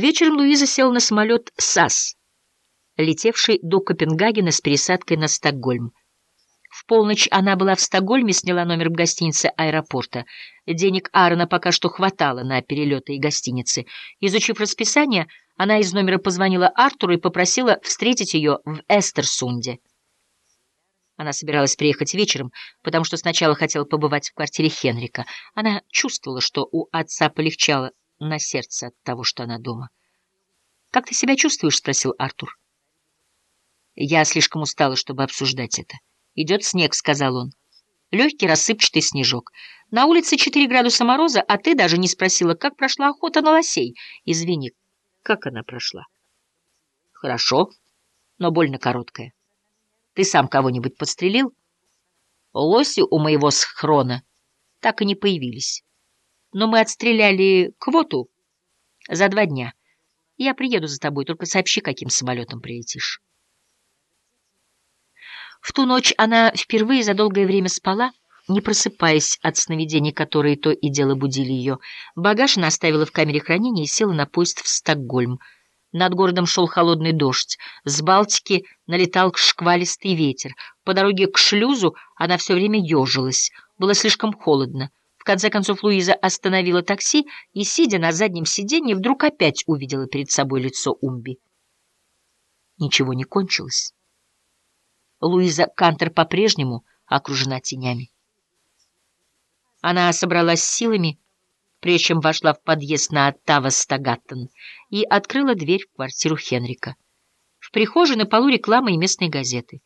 Вечером Луиза села на самолет САС, летевший до Копенгагена с пересадкой на Стокгольм. В полночь она была в Стокгольме, сняла номер в гостинице аэропорта. Денег Аарона пока что хватало на перелеты и гостиницы. Изучив расписание, она из номера позвонила Артуру и попросила встретить ее в Эстерсунде. Она собиралась приехать вечером, потому что сначала хотела побывать в квартире Хенрика. Она чувствовала, что у отца полегчало на сердце от того, что она дома. «Как ты себя чувствуешь?» — спросил Артур. «Я слишком устала, чтобы обсуждать это. Идет снег», — сказал он. Легкий рассыпчатый снежок. На улице 4 градуса мороза, а ты даже не спросила, как прошла охота на лосей. Извини, как она прошла? Хорошо, но больно короткая. Ты сам кого-нибудь подстрелил? Лоси у моего схрона так и не появились но мы отстреляли квоту за два дня. Я приеду за тобой, только сообщи, каким самолетом прилетишь. В ту ночь она впервые за долгое время спала, не просыпаясь от сновидений, которые то и дело будили ее. Багаж она оставила в камере хранения и села на поезд в Стокгольм. Над городом шел холодный дождь, с Балтики налетал шквалистый ветер. По дороге к шлюзу она все время ежилась, было слишком холодно конце концов Луиза остановила такси и, сидя на заднем сиденье, вдруг опять увидела перед собой лицо Умби. Ничего не кончилось. Луиза Кантер по-прежнему окружена тенями. Она собралась силами, прежде чем вошла в подъезд на Оттава Стагаттон и открыла дверь в квартиру Хенрика. В прихожей на полу реклама и местные газеты.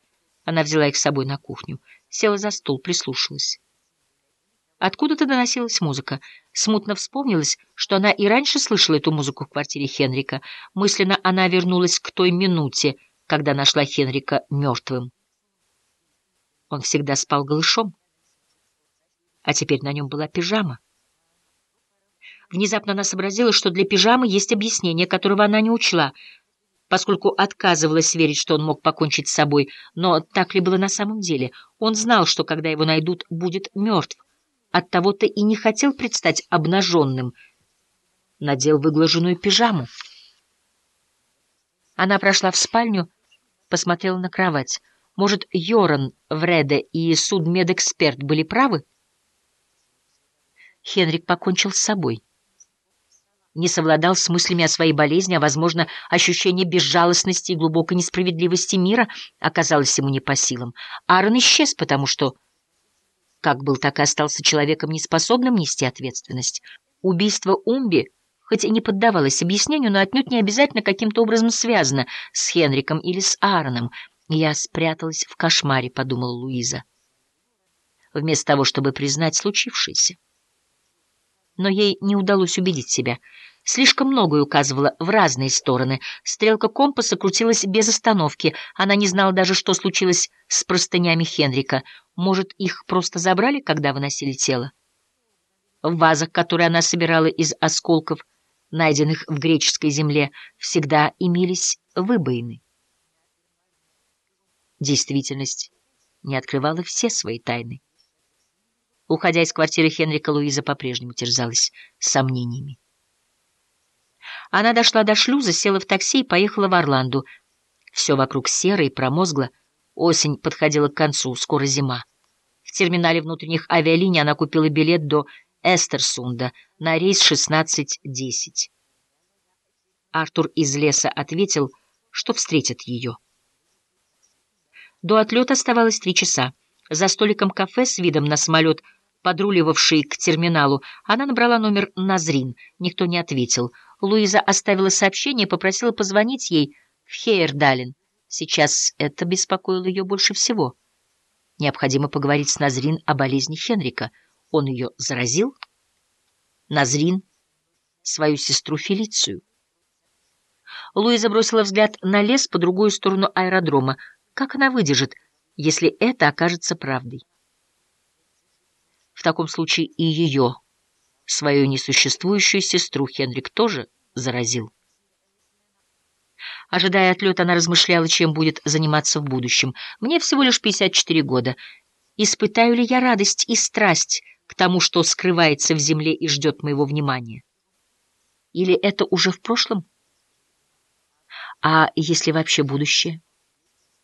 Она взяла их с собой на кухню, села за стол, прислушалась. Откуда-то доносилась музыка. Смутно вспомнилось, что она и раньше слышала эту музыку в квартире Хенрика. Мысленно она вернулась к той минуте, когда нашла Хенрика мертвым. Он всегда спал голышом, а теперь на нем была пижама. Внезапно она сообразила, что для пижамы есть объяснение, которого она не учла, поскольку отказывалась верить, что он мог покончить с собой. Но так ли было на самом деле? Он знал, что когда его найдут, будет мертв. Оттого-то и не хотел предстать обнаженным. Надел выглаженную пижаму. Она прошла в спальню, посмотрела на кровать. Может, Йоран, Вреде и судмедэксперт были правы? Хенрик покончил с собой. Не совладал с мыслями о своей болезни, а, возможно, ощущение безжалостности и глубокой несправедливости мира оказалось ему не по силам. Аарон исчез, потому что как был, так и остался человеком, неспособным нести ответственность. Убийство Умби, хоть и не поддавалось объяснению, но отнюдь не обязательно каким-то образом связано с Хенриком или с Аароном. «Я спряталась в кошмаре», — подумала Луиза, вместо того, чтобы признать случившееся. Но ей не удалось убедить себя — Слишком многое указывало в разные стороны. Стрелка компаса крутилась без остановки. Она не знала даже, что случилось с простынями Хенрика. Может, их просто забрали, когда выносили тело? В вазах, которые она собирала из осколков, найденных в греческой земле, всегда имелись выбоины. Действительность не открывала все свои тайны. Уходя из квартиры Хенрика, Луиза по-прежнему терзалась сомнениями. Она дошла до шлюза, села в такси и поехала в Орланду. Все вокруг серо и промозгло. Осень подходила к концу, скоро зима. В терминале внутренних авиалиний она купила билет до Эстерсунда на рейс 16.10. Артур из леса ответил, что встретит ее. До отлета оставалось три часа. За столиком кафе с видом на самолет, подруливавший к терминалу, она набрала номер Назрин. Никто не ответил — Луиза оставила сообщение и попросила позвонить ей в Хейердален. Сейчас это беспокоило ее больше всего. Необходимо поговорить с Назрин о болезни Хенрика. Он ее заразил? Назрин — свою сестру Фелицию. Луиза бросила взгляд на лес по другую сторону аэродрома. Как она выдержит, если это окажется правдой? В таком случае и ее Свою несуществующую сестру Хенрик тоже заразил. Ожидая отлета, она размышляла, чем будет заниматься в будущем. Мне всего лишь 54 года. Испытаю ли я радость и страсть к тому, что скрывается в земле и ждет моего внимания? Или это уже в прошлом? А если вообще будущее?